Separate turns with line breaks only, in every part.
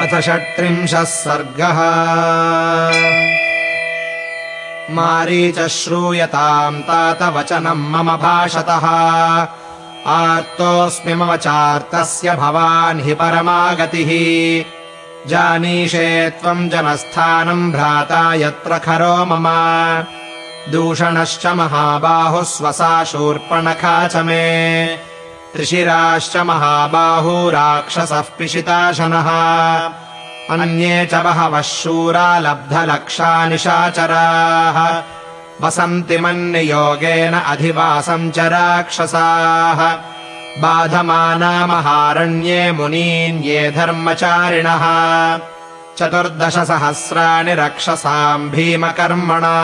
अथ षट्त्रिंशः सर्गः। मारीच श्रूयताम् तात वचनम् मम भाषतः। आर्तोऽस्मि मम चार्तस्य भवान् हि परमागतिः। जानीषे त्वम् जनस्थानम् भ्राता यत्र खरो मम। दूषणश्च महाबाहुः स्वसा शूर्पणखा च मे त्रिशिराश्च महाबाहू राक्षसः पिशिताशनः अन्ये च बहवः शूरा लब्धलक्षा निशाचराः वसन्ति मन्नियोगेन अधिवासम् च राक्षसाः। बाधमाना महारण्ये मुनीन् ये धर्मचारिणः। चतुर्दशसहस्राणि रक्षसाम् भीमकर्मणा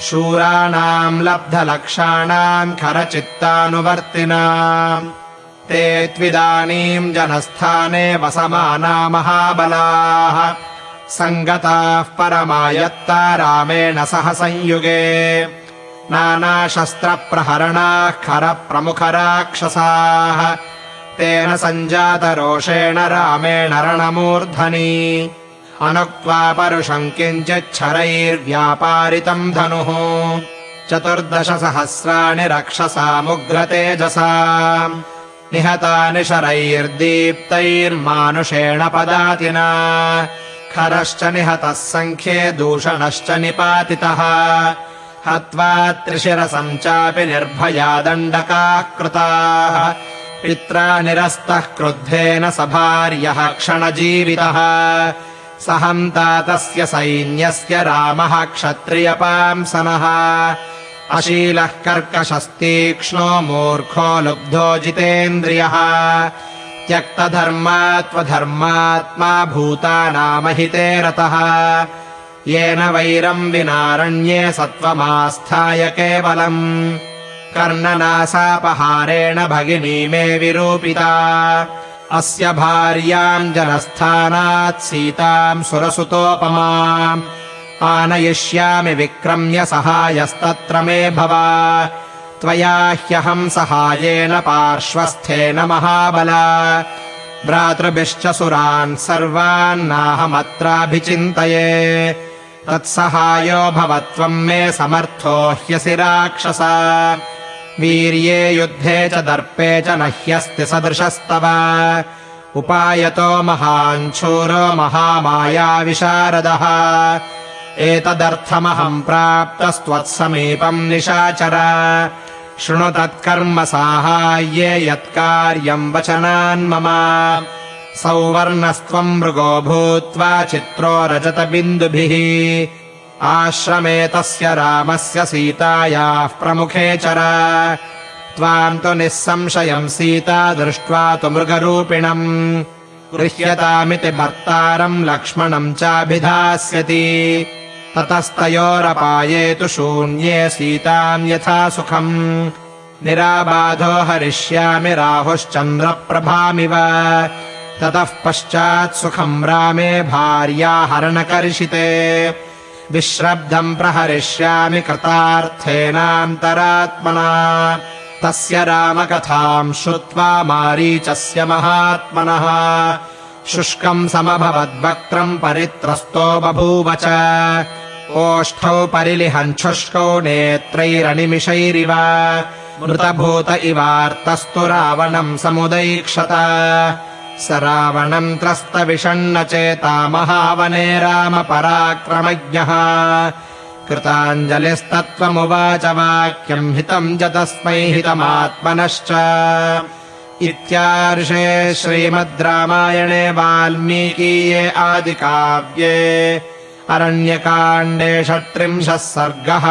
शूराणाम् लब्धलक्षाणाम् खरचित्तानुवर्तिनाम्। ते त्विदानीम् जनस्थाने वसमाना महाबलाः। सङ्गताः परमायत्ता रामेण सह संयुगे। नानाशस्त्रप्रहरणाः खरप्रमुखराक्षसाः। तेन सञ्जातरोषेण रामेण रणमूर्धनि अनुक्त्वा परुषम् किञ्चिच्छरैर्व्यापारितम् धनुः। चतुर्दशसहस्राणि रक्षसामुग्रतेजसा निहतानि शरैर्दीप्तैर्मानुषेण पदातिना। खरश्च निहतः सङ्ख्ये दूषणश्च निपातितः। हत्वा त्रिशिरसम् चापि निर्भया दण्डकाः कृताः पित्रा निरस्तः क्रुद्धेन स भार्यः क्षणजीवितः सहन्ता तस्य सैन्यस्य रामः क्षत्रियपांसनः अशीलः कर्कशस्तीक्ष्णो मूर्खो लुब्धो जितेन्द्रियः। त्यक्तधर्मात्वधर्मात्मा भूतानामहिते रतः। येन वैरम् विनारण्ये सत्त्वमास्थाय केवलम्। कर्णनासापहारेण भगिनी मे विरूपिता अस्य भार्याम् जनस्थानात् सीताम् सुरसुतोपमाम् आनयिष्यामि विक्रम्य सहायस्तत्र मे भव। त्वया ह्यहम् सहायेन पार्श्वस्थेन महाबल। भ्रातृभिश्च सुरान् सर्वान्नाहमत्राभिचिन्तये तत्सहायो भव त्वम् मे समर्थो ह्यसि राक्षस वीर्ये युद्धे च दर्पे च न ह्यस्ति सदृशस्तव। उपायतो महाञ्छूरो महामायाविशारदः एतदर्थमहम् प्राप्तस्त्वत्समीपम् निशाचर। शृणु तत्कर्म साहाय्ये यत्कार्यम् वचनान्मम सौवर्णस्त्वम् मृगो भूत्वा चित्रो रजतबिन्दुभिः आश्रमे तस्य रामस्य सीतायाः प्रमुखे चर। त्वाम् तु निःसंशयम् सीता दृष्ट्वा तु मृगरूपिणम्। गृह्यतामिति भर्तारम् लक्ष्मणम् चाभिधास्यति। ततस्तयोरपाये तु शून्ये सीताम् यथा सुखम्। निराबाधो हरिष्यामि राहुश्चन्द्रप्रभामिव। ततः पश्चात् सुखम् रामे भार्या हरणकर्षिते विश्रब्दम् प्रहरिष्यामि कृतार्थेनान्तरात्मना। तस्य रामकथाम् श्रुत्वा मारीचस्य महात्मनः। शुष्कम् समभवद्वक्त्रम् परित्रस्तो बभूव च। ओष्ठौ परिलिहञ्छुष्कौ नेत्रैरनिमिषैरिव। मृतभूत इवार्तस्तु रावणम् समुदैक्षत स रावणम् त्रस्तविषण्णचेता महावने रामपराक्रमज्ञः। कृताञ्जलिस्तत्त्वमुवाच वाक्यम् हितम् च तस्मै हितमात्मनश्च। इत्यार्षे श्रीमद् रामायणे वाल्मीकीये आदिकाव्ये अरण्यकाण्डे षट्त्रिंशः सर्गः